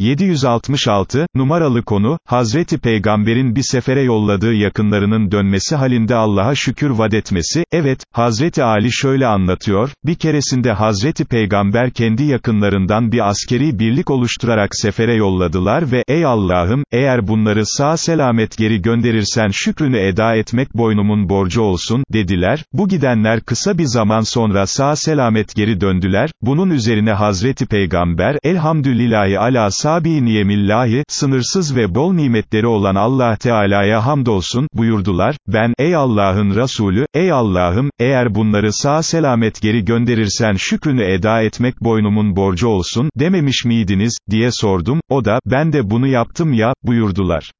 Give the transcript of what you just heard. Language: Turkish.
766, numaralı konu, Hazreti Peygamber'in bir sefere yolladığı yakınlarının dönmesi halinde Allah'a şükür vadetmesi, evet, Hazreti Ali şöyle anlatıyor, bir keresinde Hazreti Peygamber kendi yakınlarından bir askeri birlik oluşturarak sefere yolladılar ve, ey Allah'ım, eğer bunları sağ selamet geri gönderirsen şükrünü eda etmek boynumun borcu olsun, dediler, bu gidenler kısa bir zaman sonra sağ selamet geri döndüler, bunun üzerine Hazreti Peygamber, elhamdülillahi ala sabi niyemillahi, sınırsız ve bol nimetleri olan Allah Teala'ya hamdolsun, buyurdular, ben, ey Allah'ın Resulü, ey Allah'ım, eğer bunları sağ selamet geri gönderirsen şükrünü eda etmek boynumun borcu olsun, dememiş miydiniz, diye sordum, o da, ben de bunu yaptım ya, buyurdular.